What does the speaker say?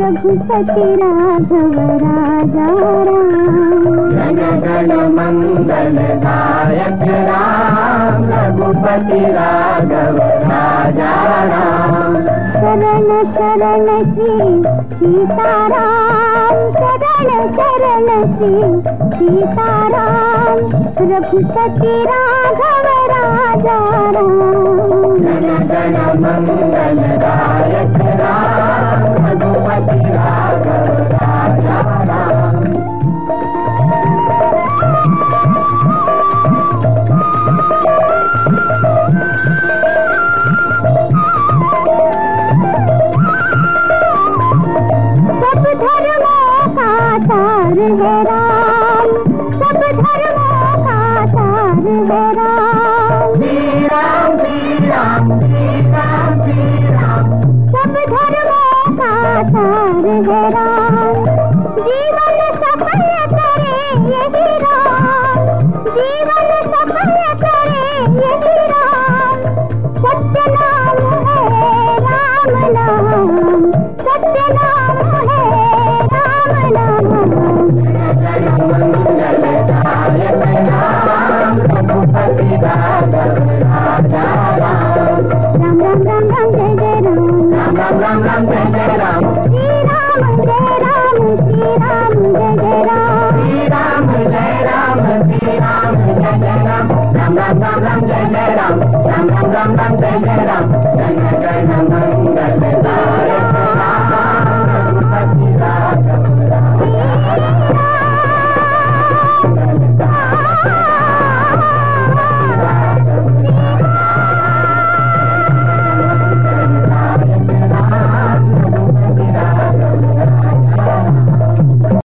रघुपति राघव राजा राम जन गण मंगलदायक राम शरण शरण श्री सीताराम शरण शरण श्री सीताराम। रघुपति राघव राजा संग्राम जीवन सफल करे यही राम जीवन सफल करे यही राम सत्य नाम है राम नाम सत्य नाम है राम नाम रघुपति राघव राजा राम राम राम राम, जय जय राम। राम राम राम, जय जय Ram. Ram Ram Ram Jai Jai Ram Ram Ram Ram Ram Jai Jai Ram